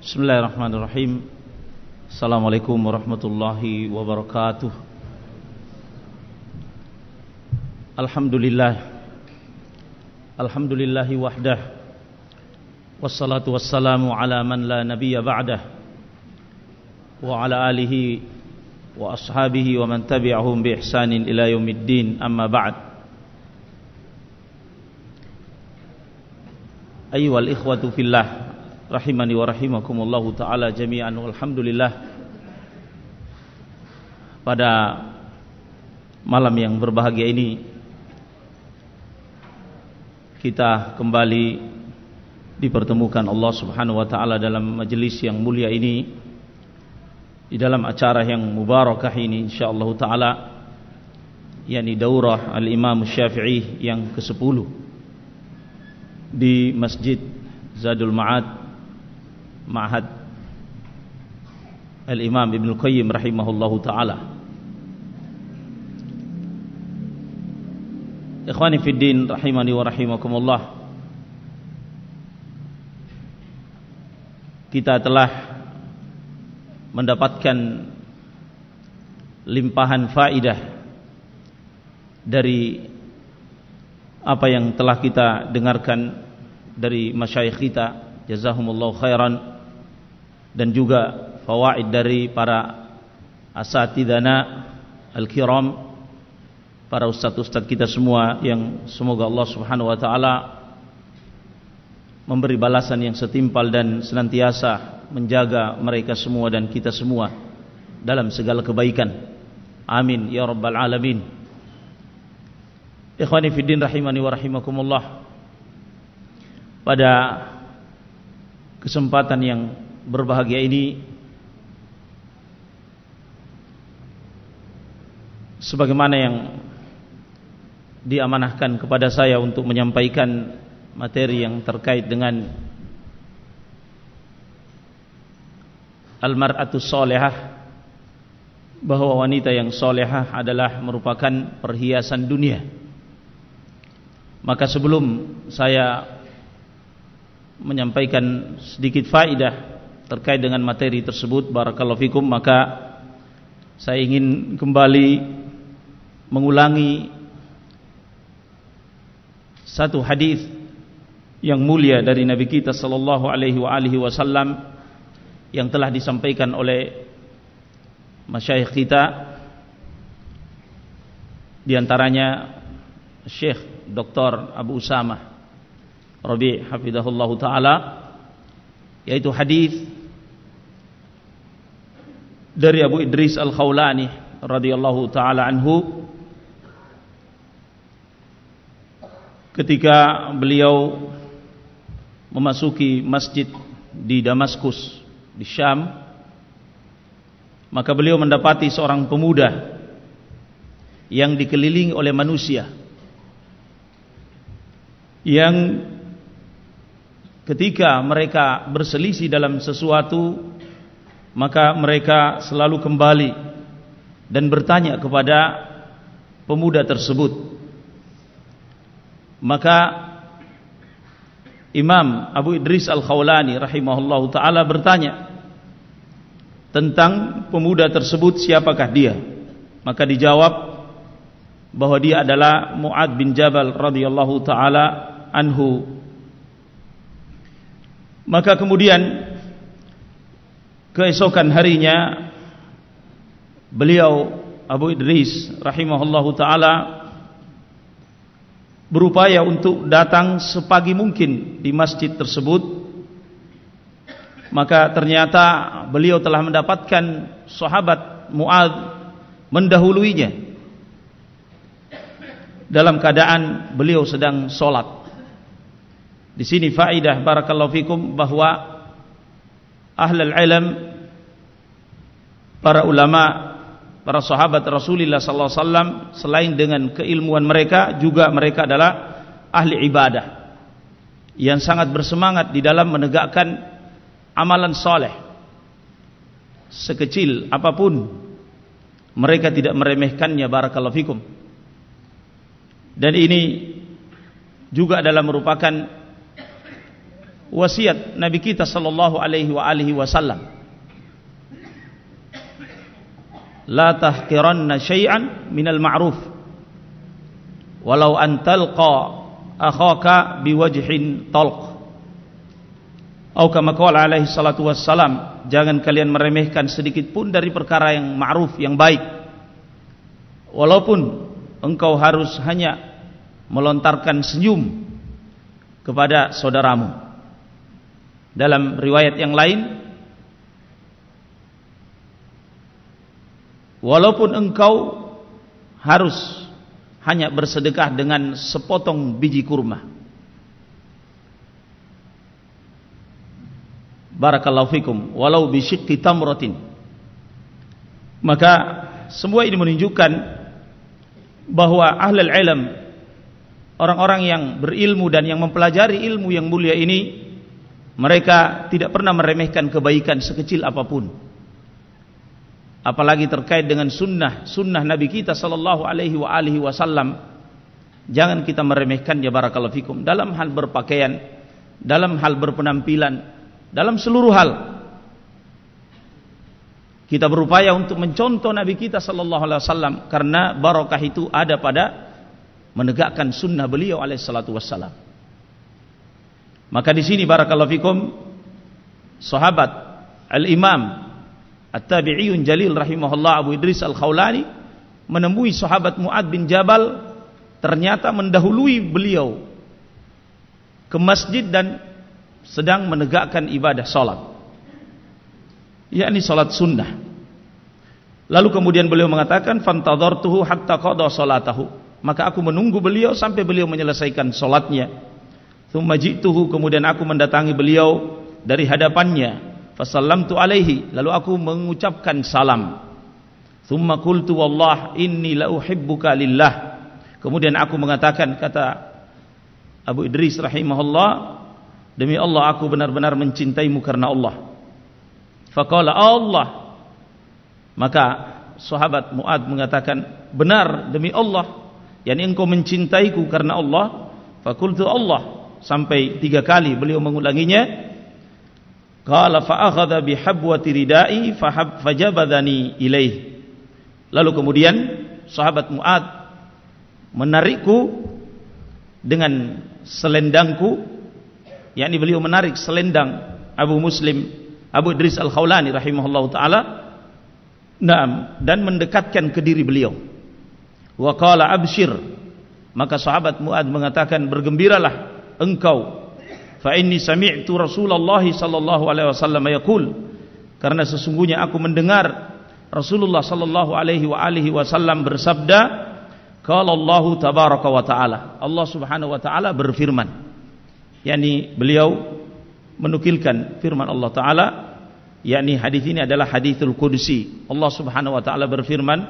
Bismillahirrahmanirrahim Assalamualaikum warahmatullahi wabarakatuh Alhamdulillah Alhamdulillahi wahdah Wassalatu wassalamu ala man la nabiya ba'dah Wa ala alihi wa ashabihi wa man tabi'ahum bi ihsanin ila yaumiddin amma ba'd Ayyuhal ikhwatu fillah rahimani wa rahimakumullahu taala jami'an. Walhamdulillah. Pada malam yang berbahagia ini kita kembali dipertemukan Allah Subhanahu wa taala dalam majelis yang mulia ini di dalam acara yang mubarakah ini insyaallah taala yakni daurah al-Imam Syafi'i yang ke-10 di Masjid Zadul Ma'ad Ma'had Al-Imam Ibn Qayyim rahimahullahu ta'ala. Ikhwani fi din rahimani wa rahimakumullah. Kita telah mendapatkan limpahan faidah dari apa yang telah kita dengarkan dari masyayikh kita. Jazahumullahu khairan dan juga fawaid dari para asatidana al-kiram para ustaz-ustaz kita semua yang semoga Allah Subhanahu wa taala memberi balasan yang setimpal dan senantiasa menjaga mereka semua dan kita semua dalam segala kebaikan. Amin ya rabbal alamin. Ikhwani fi din rahimani wa rahimakumullah. Pada kesempatan yang berbahagia ini Sebagaimana yang diamanahkan kepada saya untuk menyampaikan materi yang terkait dengan Al-Mar'atus Salihah Bahawa wanita yang solehah adalah merupakan perhiasan dunia. Maka sebelum saya menyampaikan sedikit faidah terkait dengan materi tersebut barakallahu fikum maka saya ingin kembali mengulangi satu hadis yang mulia dari Nabi kita sallallahu alaihi wasallam yang telah disampaikan oleh masyayikh kita di antaranya Syekh Dr. Abu Usama Rabi' hafidhahullah ta'ala yaitu hadis dari Abu Idris Al-Khawlani radhiyallahu ta'ala anhu ketika beliau memasuki masjid di Damaskus di Syam maka beliau mendapati seorang pemuda yang dikelilingi oleh manusia yang ketika mereka berselisih dalam sesuatu maka mereka selalu kembali dan bertanya kepada pemuda tersebut. Maka Imam Abu Idris Al-Khawlani rahimahullahu taala bertanya tentang pemuda tersebut siapakah dia? Maka dijawab bahwa dia adalah Muad bin Jabal radhiyallahu taala anhu. Maka kemudian keesokan harinya beliau Abu Idris rahimahullahu taala berupaya untuk datang sepagi mungkin di masjid tersebut. Maka ternyata beliau telah mendapatkan sahabat Muad mendahuluinya. Dalam keadaan beliau sedang solat. Di sini faidah barakallahu fikum bahwa ahlul ilm para ulama para sahabat Rasulullah sallallahu alaihi wasallam selain dengan keilmuan mereka juga mereka adalah ahli ibadah yang sangat bersemangat di dalam menegakkan amalan soleh. Sekecil apapun mereka tidak meremehkannya barakallahu fikum. Dan ini juga adalah merupakan wasiat Nabi kita sallallahu alaihi wa alihi wasallam. La tahqiranna syai'an minal ma'ruf. Walau an talqa akhaka biwajhin talq. Atau kama qala alaihi salatu wassalam jangan kalian meremehkan sedikit pun dari perkara yang ma'ruf yang baik. Walaupun engkau harus hanya melontarkan senyum kepada saudaramu dalam riwayat yang lain walaupun engkau harus hanya bersedekah dengan sepotong biji kurma. Barakallahu fikum walau bisyikki tamratin. Maka semua ini menunjukkan bahwa ahli ilm orang-orang yang berilmu dan yang mempelajari ilmu yang mulia ini mereka tidak pernah meremehkan kebaikan sekecil apapun. Apalagi terkait dengan sunnah sunnah Nabi kita sallallahu alaihi wasallam. Jangan kita meremehkan ya barakallahu fikum. Dalam hal berpakaian dalam hal berpenampilan dalam seluruh hal. Kita berupaya untuk mencontoh Nabi kita sallallahu alaihi wasallam karena barakah itu ada pada menegakkan sunnah beliau alaihi salatu wasallam Maka di sini barakallahu fikum sahabat al-Imam At-Tabi'iyun Jalil rahimahullah Abu Idris Al-Khawlani menemui sahabat Muad bin Jabal ternyata mendahului beliau ke masjid dan sedang menegakkan ibadah salat. yakni salat sunnah. Lalu kemudian beliau mengatakan fantadhartuhu hatta qada salatahu. Maka aku menunggu beliau sampai beliau menyelesaikan salatnya. Thumma ji'tuhu kemudian aku mendatangi beliau dari hadapannya. Fasallamtu alaihi lalu aku mengucapkan salam. Thumma qultu wallah inni la uhibbuka lillah. Kemudian aku mengatakan kata Abu Idris rahimahullah demi Allah aku benar-benar mencintaimu karena Allah. Faqala Allah maka sahabat Muad mengatakan benar demi Allah yang engkau mencintaiku karena Allah. Fakultu Allah sampai tiga kali beliau mengulanginya qala fa akhadha bi habwati ridai fa fajabadani ilaih lalu kemudian sahabat Muad menarikku dengan selendangku yakni beliau menarik selendang Abu Muslim Abu Idris Al-Khawlani rahimahullahu taala Naam dan mendekatkan ke diri beliau. Wa qala abshir maka sahabat Muad mengatakan bergembiralah engkau. Fa inni sami'tu Rasulullah sallallahu alaihi wasallam yaqul. Karena sesungguhnya aku mendengar Rasulullah sallallahu alaihi wasallam bersabda qala Allah tabaraka wa taala. Allah subhanahu wa taala berfirman. Yakni beliau menukilkan firman Allah taala. Yakni hadis ini adalah hadithul qudsi. Allah subhanahu wa taala berfirman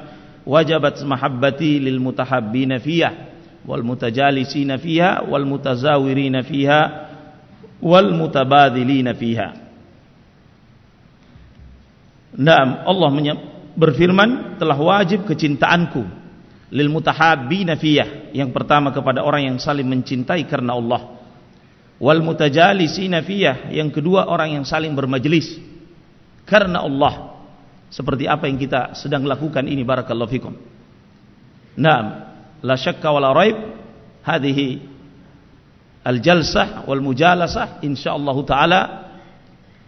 wajabat mahabbati lil mutahabbina fiyah wal mutajalisina fiha wal mutazawirina fiha wal mutabadilina fiha. Naam Allah berfirman telah wajib kecintaanku lil mutahabbina fiyah. Yang pertama kepada orang yang saling mencintai karena Allah. Wal mutajalisina fiyah yang kedua orang yang saling bermajlis karena Allah. Seperti apa yang kita sedang lakukan ini barakallahu fikum. Naam la syakka wala raib hadhihi al jalsah wal mujalasah insyaallah taala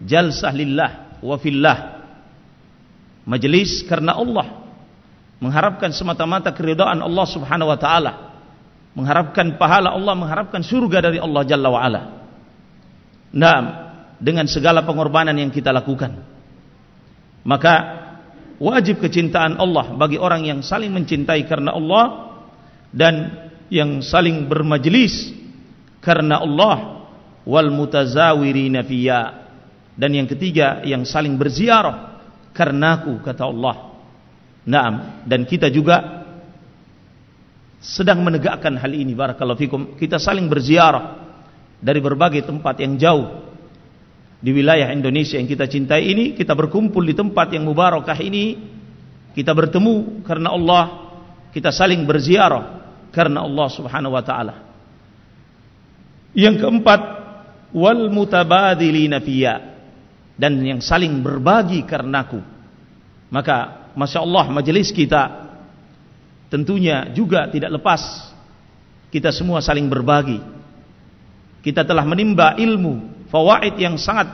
jalsah lillah wa fillah. Majlis karena Allah mengharapkan semata-mata keridhaan Allah Subhanahu wa taala mengharapkan pahala Allah mengharapkan surga dari Allah Jalla wa ala. Naam dengan segala pengorbanan yang kita lakukan. Maka wajib kecintaan Allah bagi orang yang saling mencintai karena Allah dan yang saling bermajlis karena Allah wal mutazawirina fiyya. Dan yang ketiga yang saling berziarah karenaku kata Allah. Naam. Dan kita juga sedang menegakkan hal ini barakallahu fikum. Kita saling berziarah dari berbagai tempat yang jauh. Di wilayah Indonesia yang kita cintai ini kita berkumpul di tempat yang mubarakah ini. Kita bertemu karena Allah. Kita saling berziarah karena Allah Subhanahu wa taala. Yang keempat wal mutabadilina fiyya. Dan yang saling berbagi karenaku. Maka Masya Allah majelis kita tentunya juga tidak lepas. Kita semua saling berbagi. Kita telah menimba ilmu fawaid yang sangat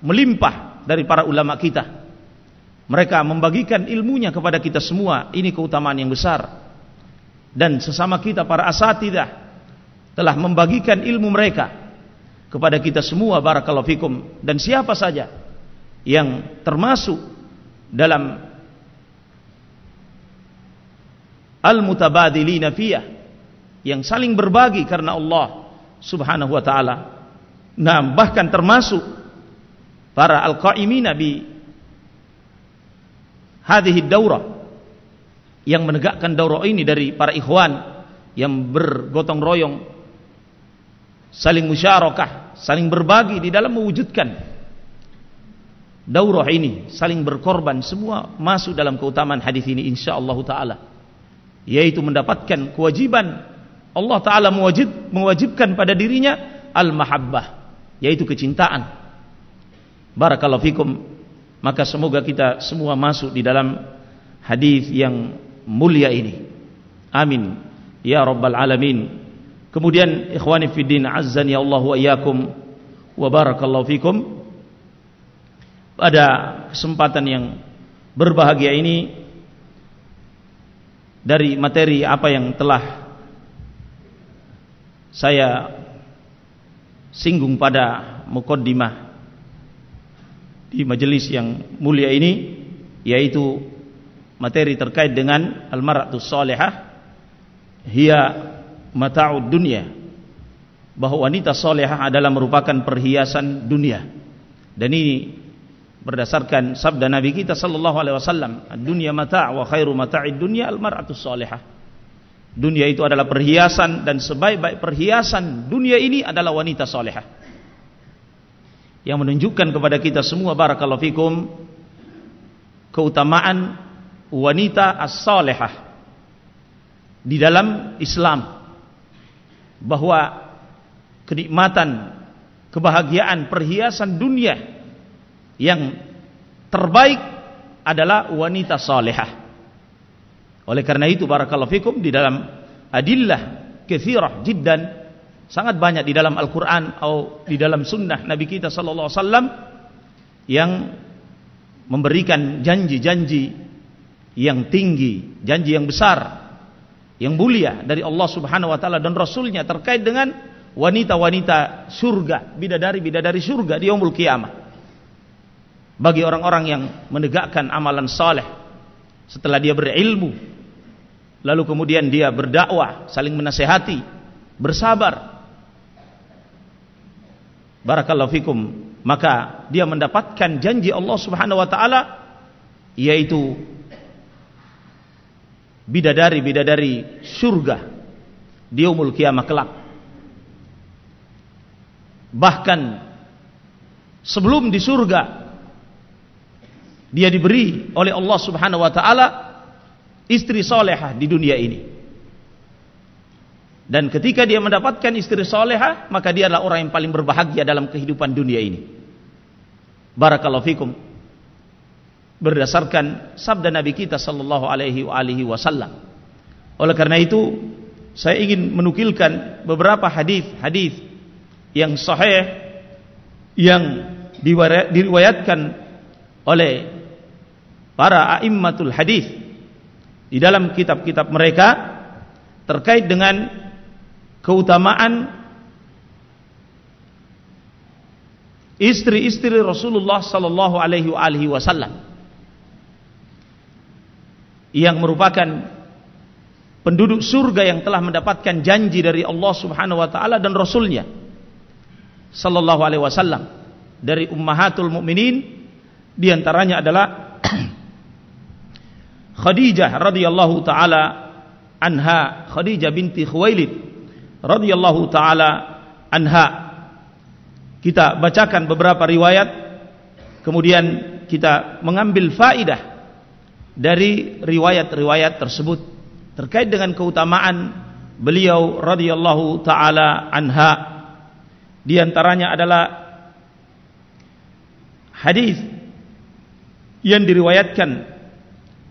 melimpah dari para ulama kita. Mereka membagikan ilmunya kepada kita semua. Ini keutamaan yang besar dan sesama kita para asatidah telah membagikan ilmu mereka kepada kita semua barakallahu fikum dan siapa saja yang termasuk dalam al-mutabadilina fiyah yang saling berbagi karena Allah Subhanahu wa taala. Nah, bahkan termasuk para al-qa'imina bi hadhihi daurah yang menegakkan daurah ini dari para ikhwan yang bergotong royong saling musyarakah, saling berbagi di dalam mewujudkan daurah ini, saling berkorban semua masuk dalam keutamaan hadis ini insyaallah taala yaitu mendapatkan kewajiban Allah Ta'ala mewajib, mewajibkan pada dirinya al-mahabbah yaitu kecintaan. Barakallahu fikum. Maka semoga kita semua masuk di dalam hadis yang mulia ini. Amin. Ya rabbal alamin. Kemudian ikhwani fiddin azzani Allah wa iyyakum wa barakallahu fikum. Pada kesempatan yang berbahagia ini dari materi apa yang telah saya singgung pada mukaddimah di majelis yang mulia ini yaitu materi terkait dengan al-mar'atus salihah hiya mata'ud dunya bahwa wanita salihah adalah merupakan perhiasan dunia dan ini berdasarkan sabda Nabi kita sallallahu alaihi wasallam, "Dunya mata' wa khairu mata'id dunya al-mar'atus salihah." Dunia itu adalah perhiasan dan sebaik-baik perhiasan dunia ini adalah wanita salihah. Yang menunjukkan kepada kita semua barakallahu fikum keutamaan wanita as-salihah di dalam Islam bahwa kenikmatan kebahagiaan perhiasan dunia yang terbaik adalah wanita salihah. Oleh karena itu barakallahu fikum di dalam adillah katsirah jiddan sangat banyak di dalam Al-Qur'an atau di dalam sunnah Nabi kita sallallahu alaihi wasallam yang memberikan janji-janji yang tinggi, janji yang besar, yang mulia dari Allah Subhanahu wa taala dan rasulnya terkait dengan wanita-wanita surga, bidadari-bidadari surga di yaumul kiamah. Bagi orang-orang yang menegakkan amalan saleh setelah dia berilmu lalu kemudian dia berdakwah saling menasehati bersabar. Barakallahu fikum. Maka dia mendapatkan janji Allah Subhanahu wa taala yaitu bidadari-bidadari surga di yaumul kiamah kelak bahkan sebelum di surga dia diberi oleh Allah Subhanahu wa taala istri salehah di dunia ini. Dan ketika dia mendapatkan istri salehah, maka dia adalah orang yang paling berbahagia dalam kehidupan dunia ini. Barakallahu fikum. Berdasarkan sabda Nabi kita sallallahu alaihi wasallam. Oleh karena itu, saya ingin menukilkan beberapa hadis-hadis yang sahih yang diriwayatkan oleh para a'immatul hadis di dalam kitab-kitab mereka terkait dengan keutamaan istri-istri Rasulullah sallallahu alaihi wasallam yang merupakan penduduk surga yang telah mendapatkan janji dari Allah Subhanahu wa taala dan rasulnya sallallahu alaihi wasallam dari ummahatul mukminin di antaranya adalah Khadijah radhiyallahu taala anha Khadijah binti Khuwailid radhiyallahu taala anha. Kita bacakan beberapa riwayat kemudian kita mengambil faidah dari riwayat-riwayat tersebut terkait dengan keutamaan beliau radhiyallahu taala anha. Di antaranya adalah hadis yang diriwayatkan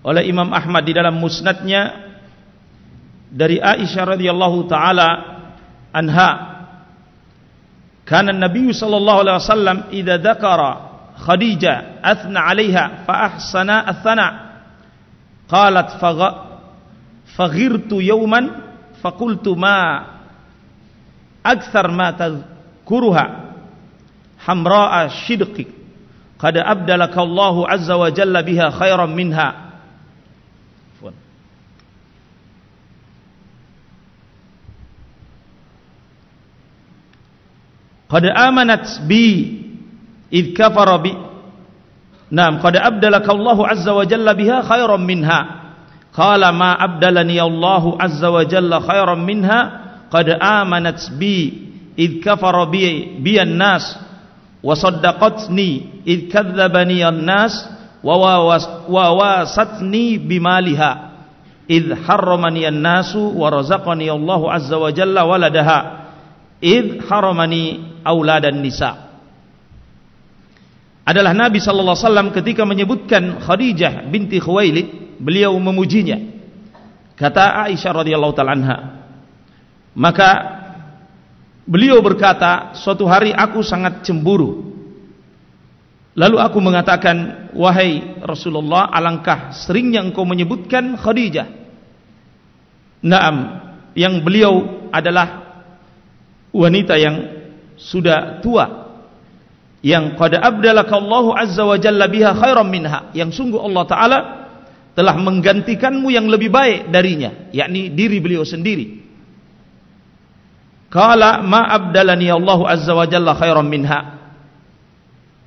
oleh Imam Ahmad di dalam musnadnya dari Aisyah radhiyallahu taala anha. Kana Nabi sallallahu alaihi wasallam idza dzakara Khadijah athna 'alaiha fa ahsana athna qalat faghirtu yawman faqultu ma akthar ma tadhkuruha hamra'a shidqi qad abdalaka Allah azza wa jalla biha khairan minha qad amanat bi id kafara bi nam qad abdalaka Allah azza wa jalla biha khairan minha qala ma abdalani Allah azza wa jalla khairan minha qad amanat bi id kafara bi bi an-nas wa saddaqatni id kadzdzabani an-nas wa wasatni bimaliha id harramani an-nasu wa razaqani Allah azza wa adalah Nabi sallallahu alaihi wasallam ketika menyebutkan Khadijah binti Khuwailid beliau memujinya kata Aisyah radhiyallahu taala anha maka Beliau berkata, suatu hari aku sangat cemburu. Lalu aku mengatakan, wahai Rasulullah, alangkah seringnya engkau menyebutkan Khadijah. Naam, yang beliau adalah wanita yang sudah tua. Yang qad abdalaka Allah azza wa jalla biha khairan minha. Yang sungguh Allah Ta'ala telah menggantikanmu yang lebih baik darinya. yakni diri beliau sendiri. Kala ma abdalani Allah azza wa jalla khairan minha.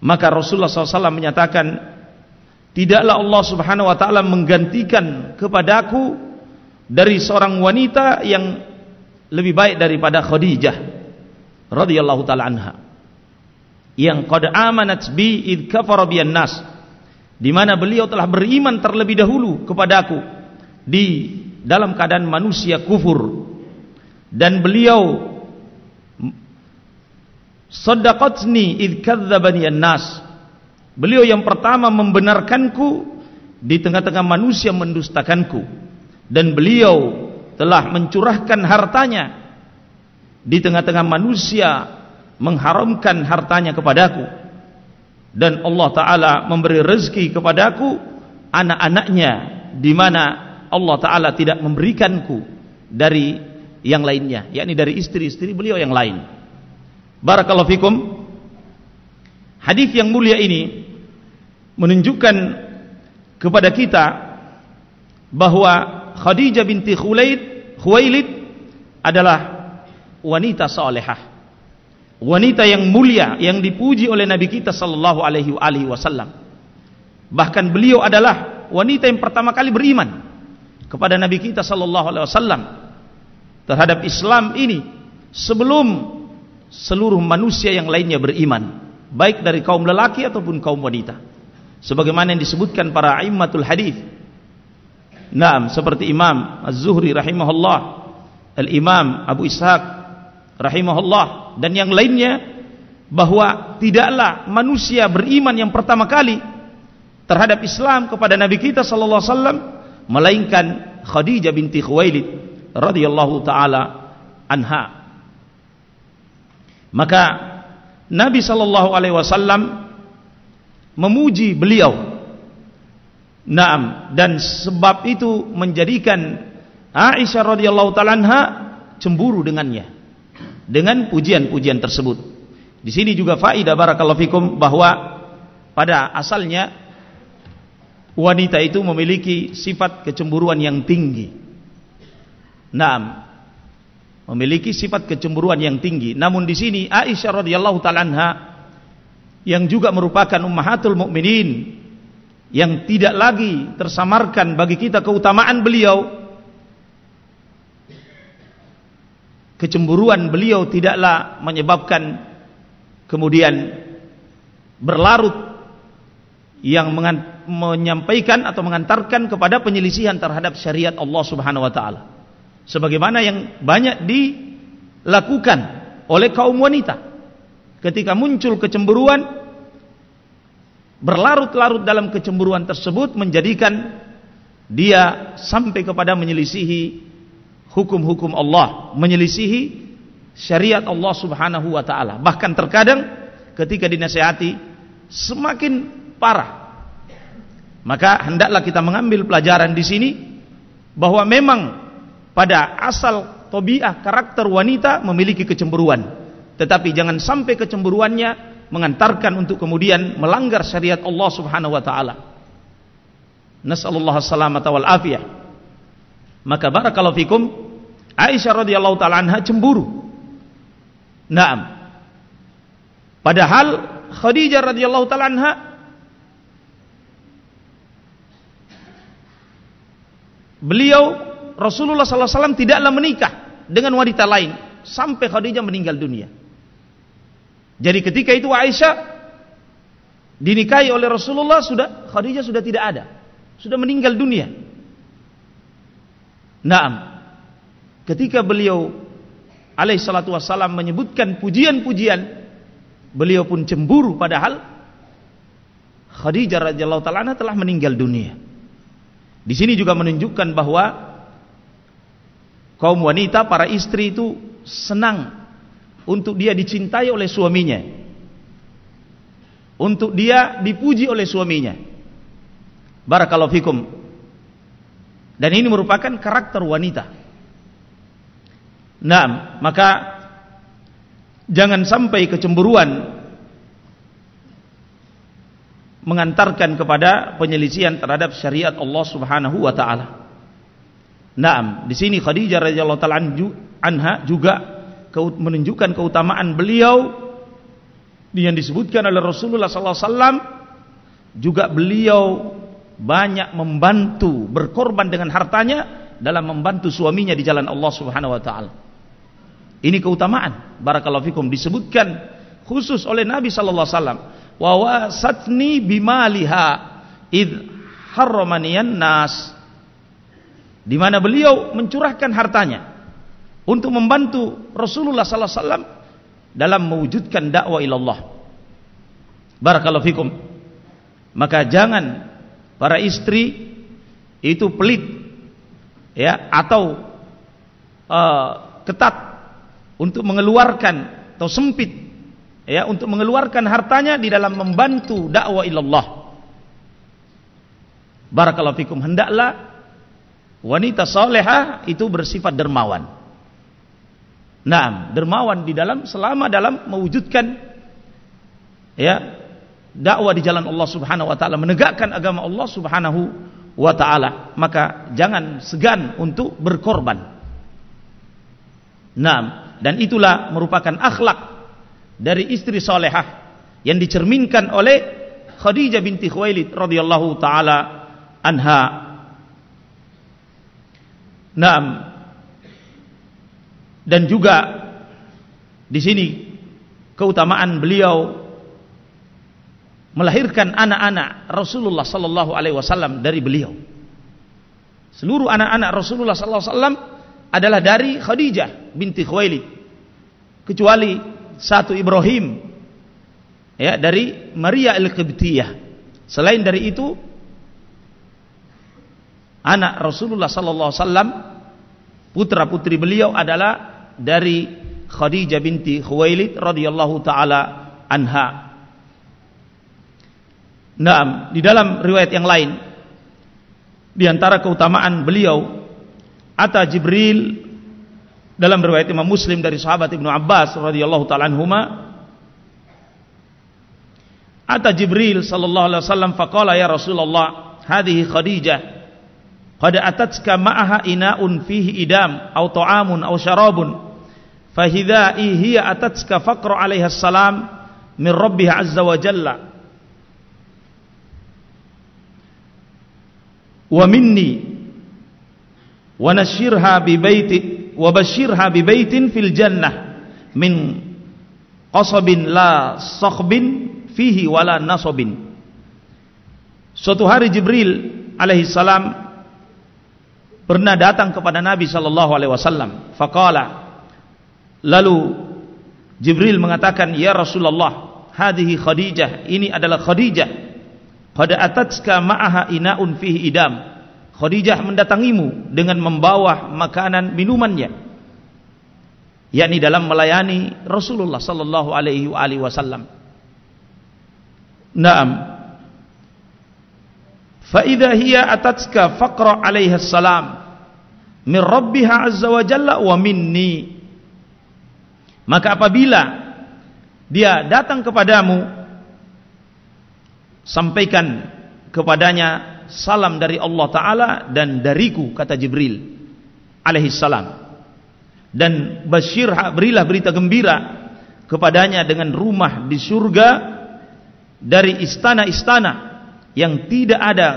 Maka Rasulullah SAW menyatakan, tidaklah Allah Subhanahu wa taala menggantikan kepadaku dari seorang wanita yang lebih baik daripada Khadijah radhiyallahu taala anha. Yang qad amanat bi id kafara bi nas di mana beliau telah beriman terlebih dahulu kepadaku di dalam keadaan manusia kufur. Dan beliau Sadaqatni id kadzdzabani an-nas. Beliau yang pertama membenarkanku di tengah-tengah manusia mendustakanku. Dan beliau telah mencurahkan hartanya di tengah-tengah manusia mengharamkan hartanya kepadaku dan Allah taala memberi rezeki kepadaku anak-anaknya di mana Allah taala tidak memberikanku dari yang lainnya yakni dari istri-istri beliau yang lain Barakallahu fikum. Hadis yang mulia ini menunjukkan kepada kita bahwa Khadijah binti Khuwailid adalah wanita salehah. Wanita yang mulia yang dipuji oleh Nabi kita sallallahu alaihi wasallam. Bahkan beliau adalah wanita yang pertama kali beriman kepada Nabi kita sallallahu alaihi wasallam terhadap Islam ini sebelum seluruh manusia yang lainnya beriman baik dari kaum lelaki ataupun kaum wanita sebagaimana yang disebutkan para immatul hadis Naam seperti Imam Az-Zuhri rahimahullah Al-Imam Abu Ishaq rahimahullah dan yang lainnya bahwa tidaklah manusia beriman yang pertama kali terhadap Islam kepada Nabi kita sallallahu alaihi wasallam melainkan Khadijah binti Khuwailid radhiyallahu taala anha maka Nabi sallallahu alaihi wasallam memuji beliau. Naam dan sebab itu menjadikan Aisyah radhiyallahu taala cemburu dengannya dengan pujian-pujian tersebut. Di sini juga faedah barakallahu fikum bahwa pada asalnya wanita itu memiliki sifat kecemburuan yang tinggi. Naam, memiliki sifat kecemburuan yang tinggi. Namun di sini Aisyah radhiyallahu taala anha yang juga merupakan ummahatul mukminin yang tidak lagi tersamarkan bagi kita keutamaan beliau kecemburuan beliau tidaklah menyebabkan kemudian berlarut yang menyampaikan atau mengantarkan kepada penyelisihan terhadap syariat Allah Subhanahu wa taala. Sebagaimana yang banyak dilakukan oleh kaum wanita ketika muncul kecemburuan berlarut-larut dalam kecemburuan tersebut menjadikan dia sampai kepada menyelisihi hukum-hukum Allah, menyelisihi syariat Allah Subhanahu wa taala. Bahkan terkadang ketika dinasihati semakin parah. Maka hendaklah kita mengambil pelajaran di sini bahwa memang pada asal tabiat karakter wanita memiliki kecemburuan. Tetapi jangan sampai kecemburuannya mengantarkan untuk kemudian melanggar syariat Allah Subhanahu wa taala. Nasallallahu salamata wal afiyah. Maka barakallahu fikum Aisyah radhiyallahu taala anha cemburu. Naam. Padahal Khadijah radhiyallahu taala anha beliau Rasulullah sallallahu alaihi wasallam tidaklah menikah dengan wanita lain sampai Khadijah meninggal dunia. Jadi ketika itu Aisyah dinikahi oleh Rasulullah sudah Khadijah sudah tidak ada. Sudah meninggal dunia. Naam. Ketika beliau alaih salatu wassalam menyebutkan pujian-pujian beliau pun cemburu padahal Khadijah radhiyallahu taala telah meninggal dunia. Di sini juga menunjukkan bahwa kaum wanita para istri itu senang untuk dia dicintai oleh suaminya untuk dia dipuji oleh suaminya barakallahu fikum dan ini merupakan karakter wanita nah maka jangan sampai kecemburuan mengantarkan kepada penyelisihan terhadap syariat Allah Subhanahu wa taala. Naam, di sini Khadijah radhiyallahu taala anha juga menunjukkan keutamaan beliau yang disebutkan oleh Rasulullah sallallahu alaihi wasallam juga beliau banyak membantu berkorban dengan hartanya dalam membantu suaminya di jalan Allah Subhanahu wa taala. Ini keutamaan barakallahu fikum disebutkan khusus oleh Nabi sallallahu alaihi wasallam wa wasatni bimaliha id harramaniyan nas di mana beliau mencurahkan hartanya untuk membantu Rasulullah sallallahu alaihi wasallam dalam mewujudkan dakwah ilallah. Barakallahu fikum. Maka jangan para istri itu pelit ya atau uh, ketat untuk mengeluarkan atau sempit ya untuk mengeluarkan hartanya di dalam membantu dakwah ilallah. Barakallahu fikum. Hendaklah wanita salehah itu bersifat dermawan. Nah, dermawan di dalam selama dalam mewujudkan ya dakwah di jalan Allah Subhanahu wa taala, menegakkan agama Allah Subhanahu wa taala, maka jangan segan untuk berkorban. Nah, dan itulah merupakan akhlak dari istri salehah yang dicerminkan oleh Khadijah binti Khuwailid radhiyallahu taala anha. Naam, dan juga di sini keutamaan beliau melahirkan anak-anak Rasulullah sallallahu alaihi wasallam dari beliau. Seluruh anak-anak Rasulullah sallallahu alaihi wasallam adalah dari Khadijah binti Khuwailid. Kecuali satu Ibrahim ya dari Maria al-Qibtiyah. Selain dari itu anak Rasulullah sallallahu alaihi wasallam putra-putri beliau adalah dari Khadijah binti Khuwailid radhiyallahu taala anha. Naam, di dalam riwayat yang lain di antara keutamaan beliau ata Jibril dalam riwayat Imam Muslim dari sahabat Ibnu Abbas radhiyallahu taala anhuma ata Jibril sallallahu alaihi wasallam faqala ya Rasulullah hadhihi Khadijah qad atatka ma'aha ina'un fihi idam aw ta'amun aw syarabun fahidha'i hiya atatska faqra alaiha salam min rabbih azza wa jalla wa minni wa nashirha bi baiti wa bashirha bi baitin fil jannah min qasabin la sakhbin fihi wala nasabin. Suatu hari Jibril alaihi salam pernah datang kepada Nabi sallallahu alaihi wasallam. Faqala Lalu Jibril mengatakan ya Rasulullah hadhihi Khadijah ini adalah Khadijah qad atatska ma'aha ina'un fihi idam. Khadijah mendatangimu dengan membawa makanan minumannya. Yakni dalam melayani Rasulullah sallallahu alaihi wasallam. Naam. Fa idza hiya atatska faqra alaiha salam. Min rabbiha azza wa jalla wa minni. Maka apabila dia datang kepadamu sampaikan kepadanya salam dari Allah taala dan dariku kata Jibril alaihi salam. Dan basyir berilah berita gembira kepadanya dengan rumah di surga dari istana-istana yang tidak ada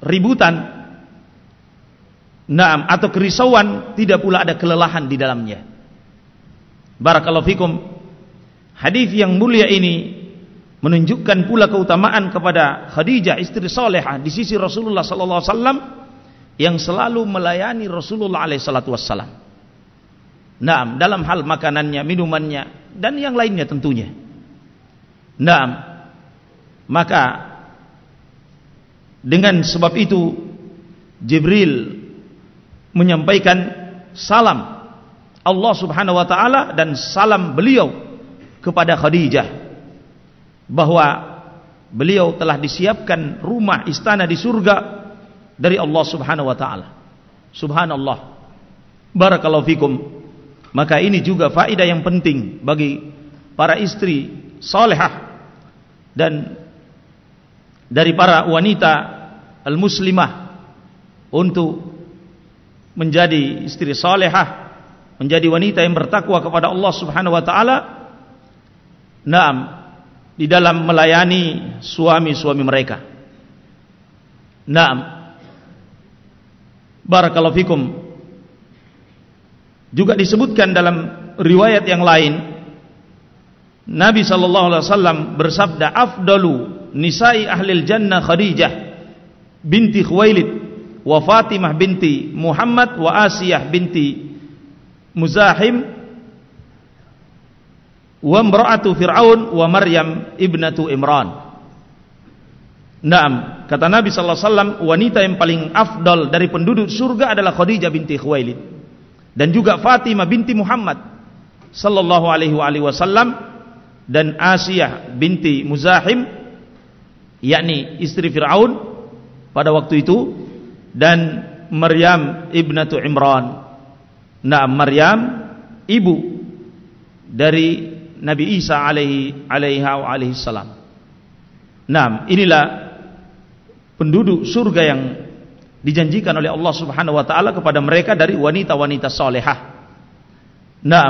keributan. Naam atau kerisauan tidak pula ada kelelahan di dalamnya. Barakallahu fikum hadis yang mulia ini menunjukkan pula keutamaan kepada Khadijah istri salehah di sisi Rasulullah sallallahu alaihi wasallam yang selalu melayani Rasulullah alaihi salatu wasallam naam dalam hal makanannya minumannya dan yang lainnya tentunya Naam. Maka dengan sebab itu Jibril menyampaikan salam Allah Subhanahu wa taala dan salam beliau kepada Khadijah bahwa beliau telah disiapkan rumah istana di surga dari Allah Subhanahu wa taala. Subhanallah. Barakallahu fikum. Maka ini juga faedah yang penting bagi para istri salihah dan dari para wanita al-muslimah untuk menjadi istri salihah menjadi wanita yang bertakwa kepada Allah Subhanahu wa taala naam. Di dalam melayani suami-suami mereka. Naam. Barakallahu fikum. Juga disebutkan dalam riwayat yang lain Nabi sallallahu alaihi wasallam bersabda afdalu nisa'i ahli jannah Khadijah binti Khuwailid wa Fatimah binti Muhammad wa Asiyah binti Muzahim wa imra'atu Fir'aun wa Maryam ibnatu Imran. Naam kata Nabi sallallahu alaihi wasallam wanita yang paling afdal dari penduduk surga adalah Khadijah binti Khuwailid dan juga Fatimah binti Muhammad sallallahu alaihi wasallam dan Asiyah binti Muzahim yakni istri Fir'aun pada waktu itu dan Maryam ibnatu Imran. Nah Maryam ibu dari Nabi Isa alaihi alaiha wa alaihi salam nah inilah penduduk surga yang dijanjikan oleh Allah subhanahu wa ta'ala kepada mereka dari wanita-wanita salihah nah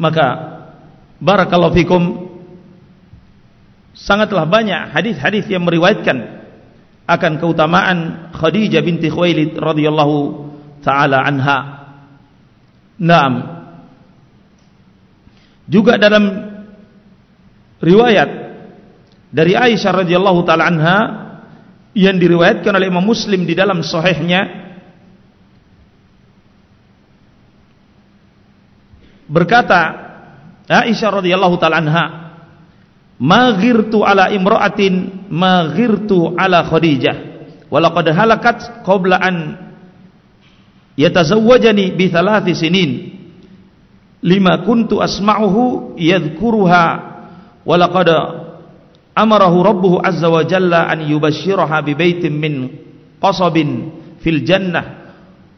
maka barakallahu fikum sangatlah banyak hadis-hadis yang meriwayatkan akan keutamaan Khadijah binti Khuwailid radhiyallahu taala anha. Naam. Juga dalam riwayat dari Aisyah radhiyallahu taala anha yang diriwayatkan oleh Imam Muslim di dalam sahihnya berkata Aisyah radhiyallahu taala anha ma ghirtu ala imra'atin ma ghirtu ala khadijah wa laqad halakat qabla an yatazawwajani bi thalathi sinin lima kuntu asma'uhu yadhkuruha wa laqad amarahu rabbuhu azza wa jalla an yubashshiraha bi baitin min qasabin fil jannah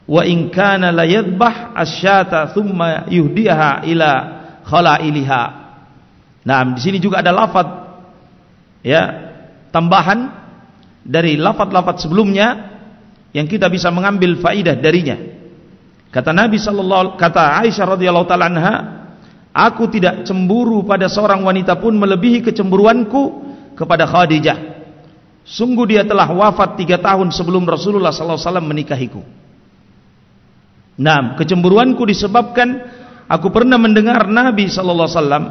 wa in kana la yadhbah asyata thumma yuhdiha ila khalailiha. Nah, di sini juga ada lafaz ya, tambahan dari lafaz-lafaz sebelumnya yang kita bisa mengambil faidah darinya. Kata Nabi sallallahu kata Aisyah radhiyallahu taala anha, aku tidak cemburu pada seorang wanita pun melebihi kecemburuanku kepada Khadijah. Sungguh dia telah wafat tiga tahun sebelum Rasulullah sallallahu alaihi wasallam menikahiku. Nah, kecemburuanku disebabkan Aku pernah mendengar Nabi sallallahu alaihi wasallam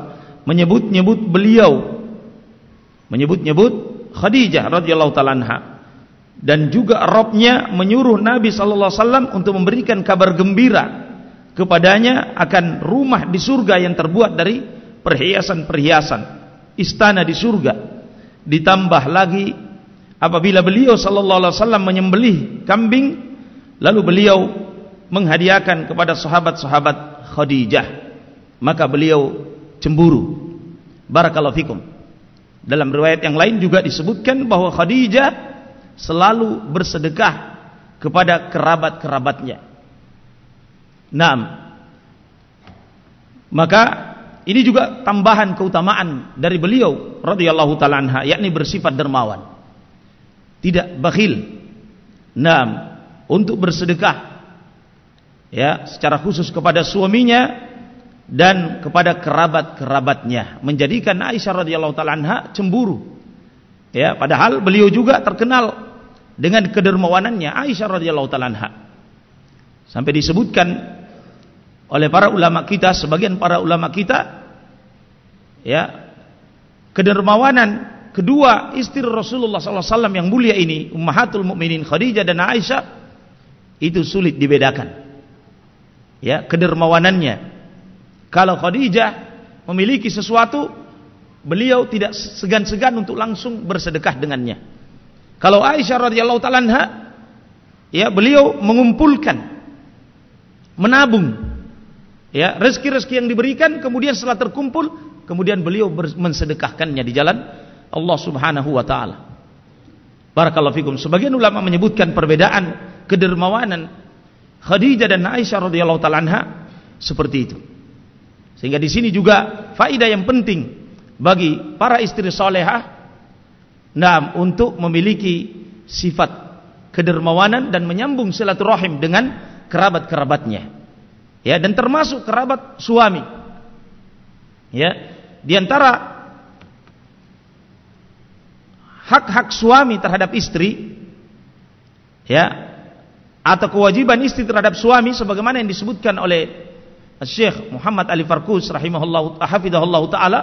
menyebut-nyebut beliau menyebut-nyebut Khadijah radhiyallahu taala anha dan juga Robnya menyuruh Nabi sallallahu alaihi wasallam untuk memberikan kabar gembira kepadanya akan rumah di surga yang terbuat dari perhiasan-perhiasan. Istana di surga. Ditambah lagi apabila beliau sallallahu alaihi wasallam menyembelih kambing lalu beliau menghadiahkan kepada sahabat-sahabat Khadijah maka beliau cemburu. Barakallahu fikum. Dalam riwayat yang lain juga disebutkan bahwa Khadijah selalu bersedekah kepada kerabat-kerabatnya Naam. Maka ini juga tambahan keutamaan dari beliau radhiyallahu taala anha yakni bersifat dermawan. Tidak bakhil. Naam, untuk bersedekah ya secara khusus kepada suaminya dan kepada kerabat-kerabatnya menjadikan Aisyah radhiyallahu taala anha cemburu. Ya, padahal beliau juga terkenal dengan kedermawanannya Aisyah radhiyallahu taala. Sampai disebutkan oleh para ulama kita sebagian para ulama kita ya kedermawanan kedua istri Rasulullah SAW yang mulia ini ummahatul mukminin Khadijah dan Aisyah itu sulit dibedakan ya kedermawanannya kalau Khadijah memiliki sesuatu beliau tidak segan-segan untuk langsung bersedekah dengannya kalau Aisyah radhiyallahu taala ya beliau mengumpulkan menabung ya rezeki-rezeki yang diberikan kemudian setelah terkumpul kemudian beliau mensedekahkannya di jalan Allah Subhanahu wa taala. Barakallahu fikum. Sebagian ulama menyebutkan perbedaan kedermawanan Khadijah dan Aisyah radhiyallahu taala anha seperti itu. Sehingga di sini juga faedah yang penting bagi para istri salehah nah untuk memiliki sifat kedermawanan dan menyambung silaturahim dengan kerabat-kerabatnya. Ya dan termasuk kerabat suami. Ya di antara hak-hak suami terhadap istri ya atau kewajiban istri terhadap suami sebagaimana yang disebutkan oleh Syekh Muhammad Ali Farkus rahimahullah hafizahullah taala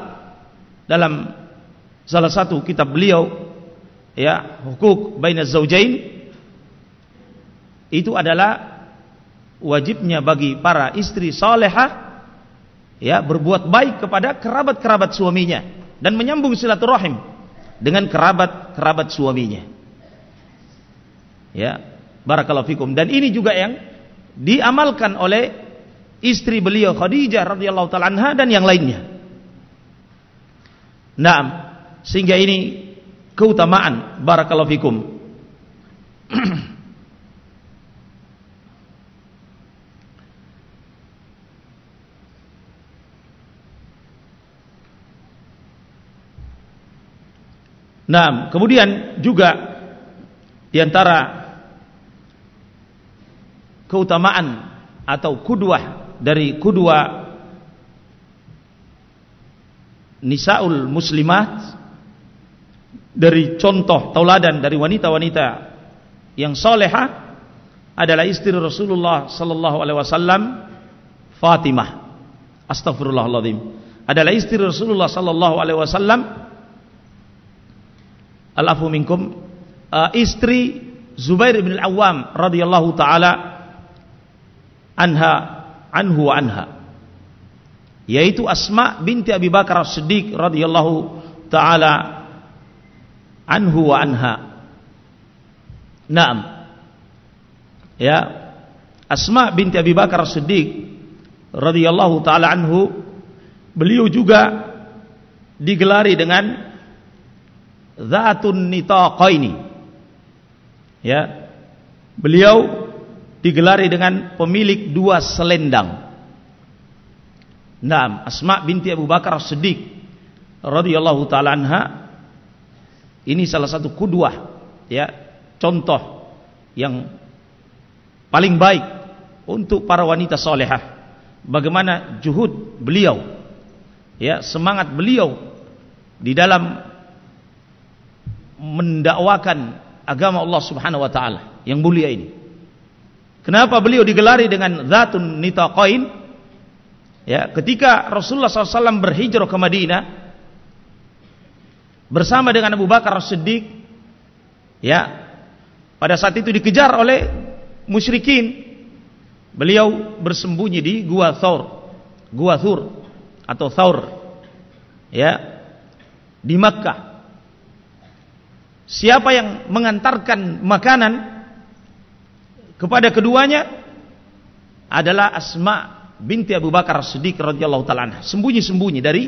dalam salah satu kitab beliau ya hukuk bainaz zaujain itu adalah wajibnya bagi para istri salehah ya berbuat baik kepada kerabat-kerabat suaminya dan menyambung silaturahim dengan kerabat-kerabat suaminya. Ya, barakallahu fikum dan ini juga yang diamalkan oleh istri beliau Khadijah radhiyallahu taala anha dan yang lainnya. Naam, sehingga ini keutamaan. Barakallahu fikum. Nah, kemudian juga di antara keutamaan atau kudwah dari kudwah nisaul muslimat dari contoh tauladan dari wanita-wanita yang salehah adalah istri Rasulullah sallallahu alaihi wasallam Fatimah. Astagfirullahaladzim adalah istri Rasulullah sallallahu alaihi wasallam. Al-afu minkum uh, istri Zubair bin Al-Awwam radhiyallahu taala anha anhu anha yaitu Asma binti Abi Bakar As-Siddiq radhiyallahu taala anhu wa anha Naam ya Asma binti Abi Bakar As-Siddiq radhiyallahu taala anhu beliau juga digelari dengan Zatun Nitaqaini. Ya. Beliau digelari dengan pemilik dua selendang. Naam, Asma binti Abu Bakar As-Siddiq radhiyallahu taala anha ini salah satu kudwah ya, contoh yang paling baik untuk para wanita salehah. Bagaimana juhud beliau ya, semangat beliau di dalam mendakwakan agama Allah Subhanahu wa taala yang mulia ini. Kenapa beliau digelari dengan Zatun Nitaqain? Ya, ketika Rasulullah SAW berhijrah ke Madinah bersama dengan Abu Bakar As-Siddiq, ya, pada saat itu dikejar oleh musyrikin, beliau bersembunyi di gua Thawr gua Thur atau Thawr ya di Makkah. Siapa yang mengantarkan makanan kepada keduanya adalah Asma binti Abu Bakar Siddiq radhiyallahu taala sembunyi-sembunyi dari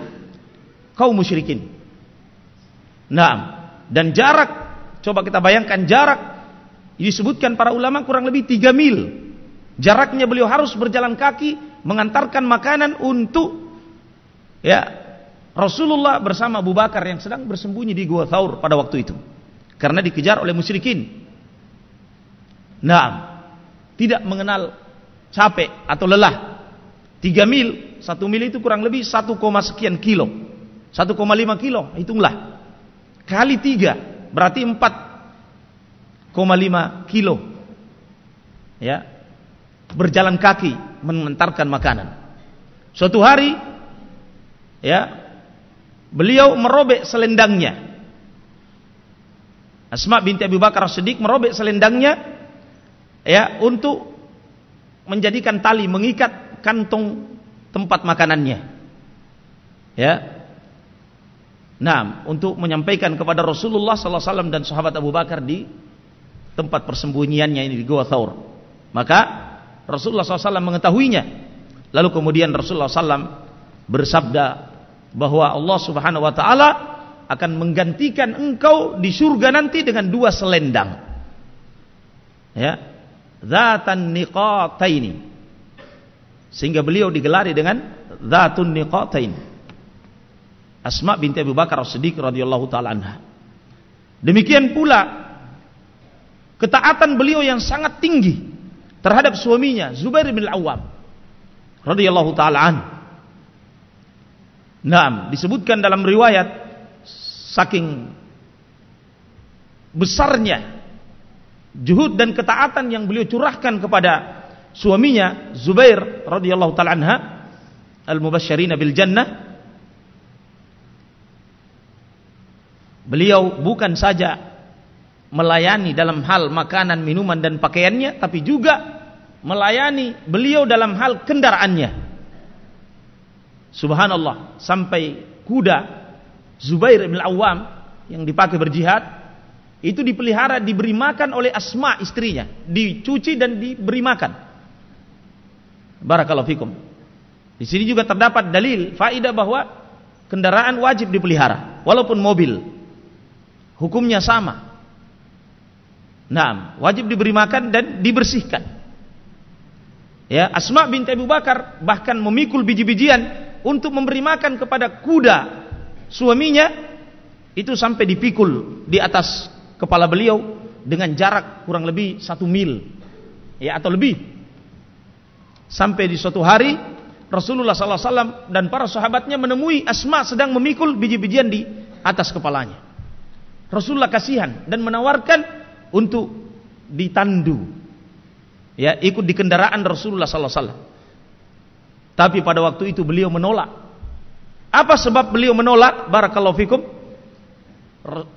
kaum musyrikin. Naam. Dan jarak coba kita bayangkan jarak disebutkan para ulama kurang lebih 3 mil. Jaraknya beliau harus berjalan kaki mengantarkan makanan untuk ya Rasulullah bersama Abu Bakar yang sedang bersembunyi di Gua Thaur pada waktu itu. Karena dikejar oleh musyrikin. Naam. Tidak mengenal capek atau lelah. 3 mil, 1 mil itu kurang lebih 1, sekian kilo. 1,5 kilo, hitunglah. Kali 3, berarti 4,5 kilo. Ya. Berjalan kaki mengantarkan makanan. Suatu hari ya, beliau merobek selendangnya. Asma binti Abu Bakar Siddiq merobek selendangnya ya untuk menjadikan tali mengikat kantong tempat makanannya. Ya, Nah, untuk menyampaikan kepada Rasulullah sallallahu alaihi wasallam dan sahabat Abu Bakar di tempat persembunyiannya ini di Gua Thaur. Maka Rasulullah SAW mengetahuinya. Lalu kemudian Rasulullah SAW bersabda bahwa Allah Subhanahu Wa Taala akan menggantikan engkau di surga nanti dengan dua selendang. Ya, zatan niqataini. Sehingga beliau digelari dengan zatun niqataini. Asma binti Abu Bakar As-Siddiq radhiyallahu taala anha. Demikian pula ketaatan beliau yang sangat tinggi terhadap suaminya Zubair bin Al-Awwam radhiyallahu taala an. Naam, disebutkan dalam riwayat saking besarnya juhud dan ketaatan yang beliau curahkan kepada suaminya Zubair radhiyallahu taala anha al-mubasysyirin bil jannah Beliau bukan saja melayani dalam hal makanan, minuman dan pakaiannya, tapi juga melayani beliau dalam hal kendaraannya. Subhanallah, sampai kuda Zubair bin Awam yang dipakai berjihad itu dipelihara diberi makan oleh Asma istrinya, dicuci dan diberi makan. Barakallahu fikum. Di sini juga terdapat dalil faidah bahwa kendaraan wajib dipelihara walaupun mobil hukumnya sama. Nah, wajib diberi makan dan dibersihkan. Ya, Asma binti Abu Bakar bahkan memikul biji-bijian untuk memberi makan kepada kuda suaminya itu sampai dipikul di atas kepala beliau dengan jarak kurang lebih satu mil ya atau lebih sampai di suatu hari Rasulullah SAW dan para sahabatnya menemui Asma sedang memikul biji-bijian di atas kepalanya Rasulullah kasihan dan menawarkan untuk ditandu. Ya, ikut di kendaraan Rasulullah sallallahu alaihi wasallam. Tapi pada waktu itu beliau menolak. Apa sebab beliau menolak? Barakallahu fikum.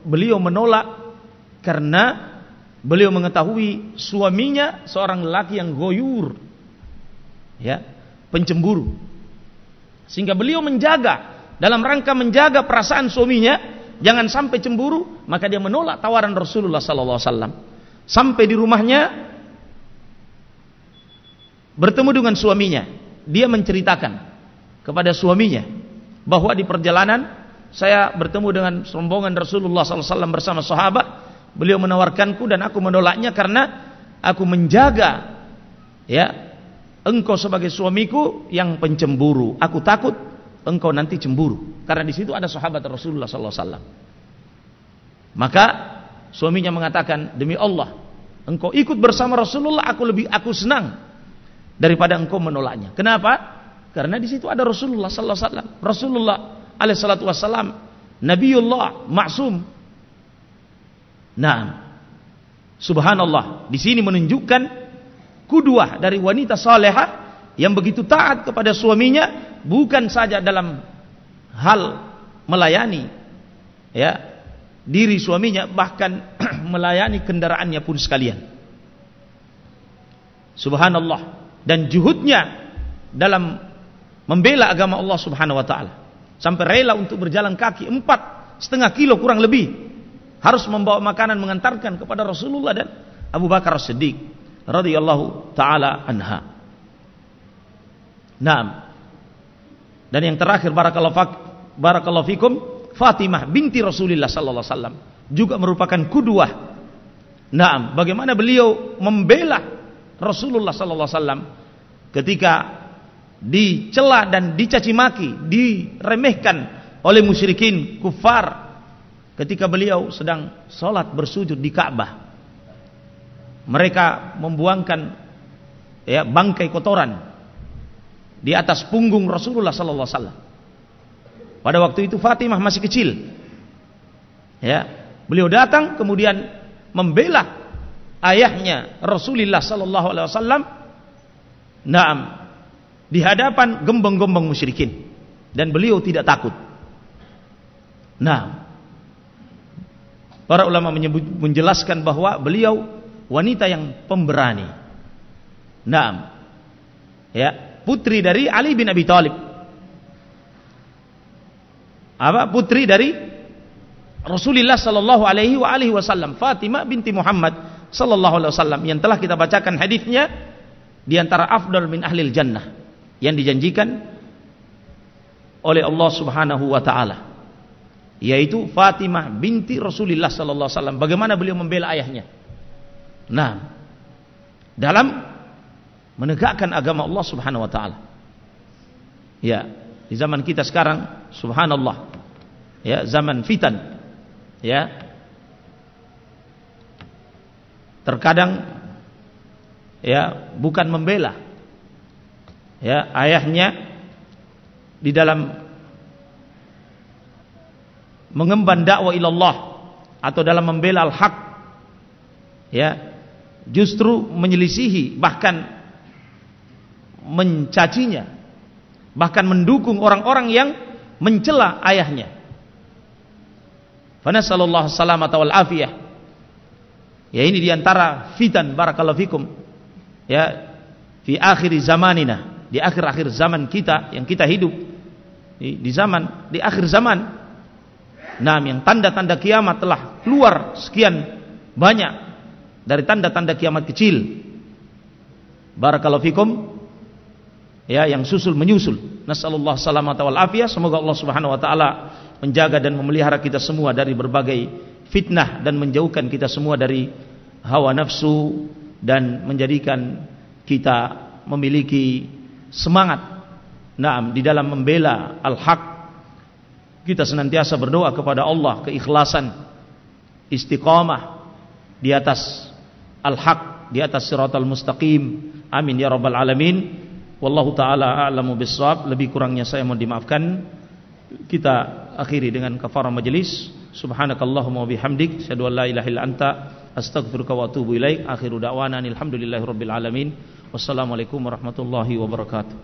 Beliau menolak karena beliau mengetahui suaminya seorang lelaki yang goyur. Ya, pencemburu. Sehingga beliau menjaga dalam rangka menjaga perasaan suaminya jangan sampai cemburu, maka dia menolak tawaran Rasulullah sallallahu alaihi wasallam. Sampai di rumahnya bertemu dengan suaminya, dia menceritakan kepada suaminya bahwa di perjalanan saya bertemu dengan rombongan Rasulullah wasallam bersama sahabat, beliau menawarkanku dan aku menolaknya karena aku menjaga ya engkau sebagai suamiku yang pencemburu. Aku takut engkau nanti cemburu karena di situ ada sahabat Rasulullah sallallahu alaihi wasallam. Maka suaminya mengatakan, "Demi Allah, engkau ikut bersama Rasulullah, aku lebih aku senang daripada engkau menolaknya." Kenapa? Karena di situ ada Rasulullah sallallahu alaihi wasallam. Rasulullah alaihi salatu wasallam Nabiullah maksum. Nah, subhanallah, di sini menunjukkan kuduah dari wanita salehah yang begitu taat kepada suaminya bukan saja dalam hal melayani ya diri suaminya bahkan melayani kendaraannya pun sekalian. Subhanallah. Dan juhudnya dalam membela agama Allah Subhanahu wa taala. Sampai rela untuk berjalan kaki empat setengah kilo kurang lebih. Harus membawa makanan mengantarkan kepada Rasulullah dan Abu Bakar As-Siddiq radhiyallahu taala anha. Naam. Dan yang terakhir barakallahu fak barakallahu fikum Fatimah binti Rasulullah sallallahu alaihi wasallam juga merupakan kuduah. Naam, bagaimana beliau membela Rasulullah sallallahu alaihi wasallam ketika dicela dan dicaci maki, diremehkan oleh musyrikin kufar ketika beliau sedang salat bersujud di Ka'bah. Mereka membuangkan ya bangkai kotoran di atas punggung Rasulullah sallallahu alaihi wasallam. Pada waktu itu Fatimah masih kecil. Ya, beliau datang kemudian membela ayahnya Rasulullah sallallahu alaihi wasallam. Naam. Di hadapan gembong-gembong musyrikin dan beliau tidak takut. Nah, para ulama menyebut, menjelaskan bahwa beliau wanita yang pemberani. Naam. Ya, putri dari Ali bin Abi Thalib. Apa? Putri dari Rasulullah sallallahu alaihi wa alihi wasallam, Fatimah binti Muhammad sallallahu alaihi wasallam yang telah kita bacakan hadisnya di antara afdal min ahlil jannah yang dijanjikan oleh Allah Subhanahu wa taala yaitu Fatimah binti Rasulullah sallallahu alaihi wasallam bagaimana beliau membela ayahnya Nah, dalam menegakkan agama Allah Subhanahu wa taala. Ya, di zaman kita sekarang subhanallah. Ya, zaman fitan. Ya. Terkadang ya, bukan membela ya ayahnya di dalam mengemban dakwah ilallah atau dalam membela al-haq ya justru menyelisihi bahkan mencacinya bahkan mendukung orang-orang yang mencela ayahnya. Fa nasallallahu salamata wal afiyah. Ya ini di antara fitan barakallahu fikum. Ya fi akhir zamanina di akhir-akhir zaman kita yang kita hidup di, di zaman di akhir zaman. Nah yang tanda-tanda kiamat telah keluar sekian banyak dari tanda-tanda kiamat kecil. Barakallahu fikum. Ya, yang susul menyusul. Nasallallahu salamata wal afiyah. Semoga Allah Subhanahu wa taala menjaga dan memelihara kita semua dari berbagai fitnah dan menjauhkan kita semua dari hawa nafsu dan menjadikan kita memiliki semangat Naam di dalam membela al-haq kita senantiasa berdoa kepada Allah keikhlasan istiqamah di atas al-haq di atas siratal mustaqim. Amin ya rabbal alamin. Wallahu taala a'lamu bissawab. Lebih kurangnya saya mohon dimaafkan. Kita akhiri dengan kafarah majelis. Subhanakallahumma wa bihamdik asyhadu an la ilaha illa anta astaghfiruka wa atubu ilaik. Akhiru da'wana alhamdulillahirabbil alamin. Wassalamualaikum warahmatullahi wabarakatuh.